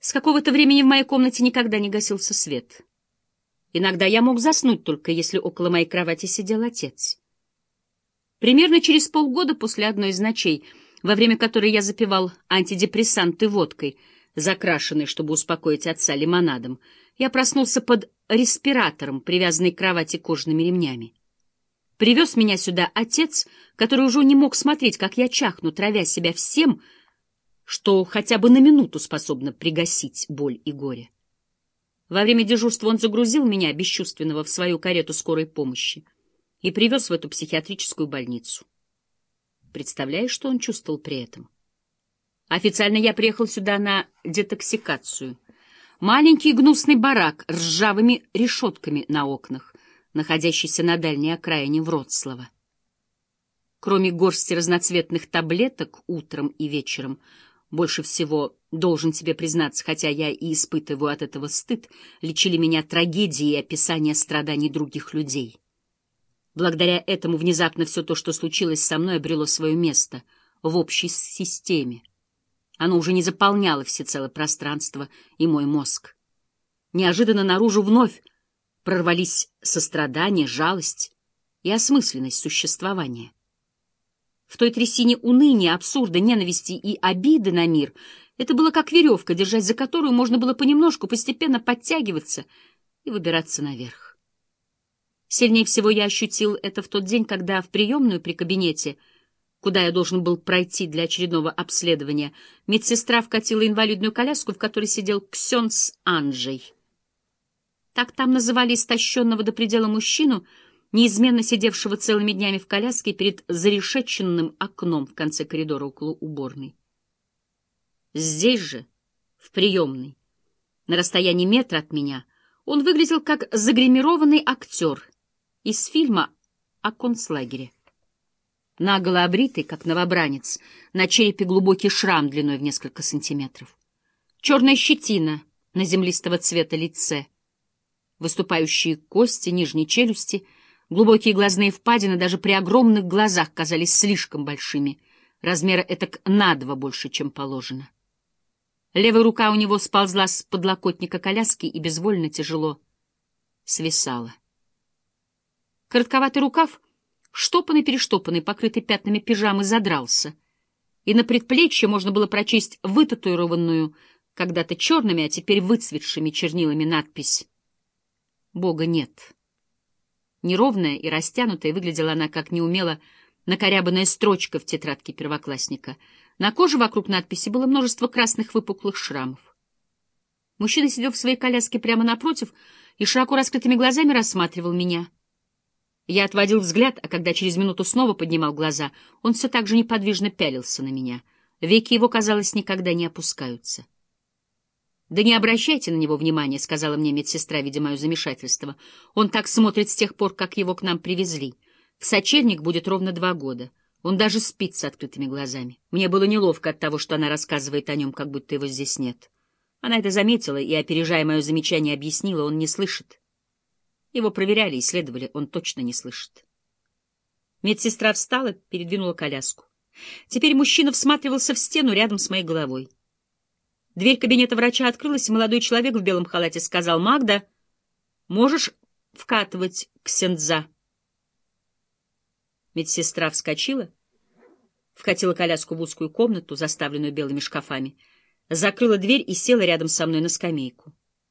С какого-то времени в моей комнате никогда не гасился свет. Иногда я мог заснуть только, если около моей кровати сидел отец. Примерно через полгода после одной из ночей, во время которой я запивал антидепрессанты водкой, закрашенной, чтобы успокоить отца, лимонадом, я проснулся под респиратором, привязанный к кровати кожаными ремнями. Привез меня сюда отец, который уже не мог смотреть, как я чахну, травя себя всем, что хотя бы на минуту способно пригасить боль и горе. Во время дежурства он загрузил меня, бесчувственного, в свою карету скорой помощи и привез в эту психиатрическую больницу. Представляешь, что он чувствовал при этом? Официально я приехал сюда на детоксикацию. Маленький гнусный барак с ржавыми решетками на окнах, находящийся на дальней окраине Вроцлава. Кроме горсти разноцветных таблеток утром и вечером, больше всего, должен тебе признаться, хотя я и испытываю от этого стыд, лечили меня трагедии и описания страданий других людей. Благодаря этому внезапно все то, что случилось со мной, обрело свое место в общей системе. Оно уже не заполняло всецело пространство и мой мозг. Неожиданно наружу вновь прорвались сострадание, жалость и осмысленность существования. В той трясине уныния, абсурда, ненависти и обиды на мир это было как веревка, держась за которую можно было понемножку, постепенно подтягиваться и выбираться наверх. Сильнее всего я ощутил это в тот день, когда в приемную при кабинете, куда я должен был пройти для очередного обследования, медсестра вкатила инвалидную коляску, в которой сидел Ксенс Анджей. Так там называли истощенного до предела мужчину, неизменно сидевшего целыми днями в коляске перед зарешеченным окном в конце коридора около уборной. Здесь же, в приемной, на расстоянии метра от меня, он выглядел как загримированный актер из фильма о концлагере. Наголо обритый, как новобранец, на черепе глубокий шрам длиной в несколько сантиметров. Черная щетина на землистого цвета лице — выступающие кости, нижней челюсти, глубокие глазные впадины даже при огромных глазах казались слишком большими, размера этак на два больше, чем положено. Левая рука у него сползла с подлокотника коляски и безвольно тяжело свисала. Коротковатый рукав, штопанный-перештопанный, покрытый пятнами пижамы, задрался, и на предплечье можно было прочесть вытатуированную когда-то черными, а теперь выцветшими чернилами надпись Бога нет. Неровная и растянутая выглядела она, как неумело накорябанная строчка в тетрадке первоклассника. На коже вокруг надписи было множество красных выпуклых шрамов. Мужчина сидел в своей коляске прямо напротив и широко раскрытыми глазами рассматривал меня. Я отводил взгляд, а когда через минуту снова поднимал глаза, он все так же неподвижно пялился на меня. Веки его, казалось, никогда не опускаются. «Да не обращайте на него внимания», — сказала мне медсестра, видя мое замешательство. «Он так смотрит с тех пор, как его к нам привезли. В сочельник будет ровно два года. Он даже спит с открытыми глазами. Мне было неловко от того, что она рассказывает о нем, как будто его здесь нет. Она это заметила и, опережая мое замечание, объяснила, он не слышит. Его проверяли, исследовали, он точно не слышит». Медсестра встала, передвинула коляску. Теперь мужчина всматривался в стену рядом с моей головой. Дверь кабинета врача открылась, и молодой человек в белом халате сказал, «Магда, можешь вкатывать ксенза?» Медсестра вскочила, вкатила коляску в узкую комнату, заставленную белыми шкафами, закрыла дверь и села рядом со мной на скамейку.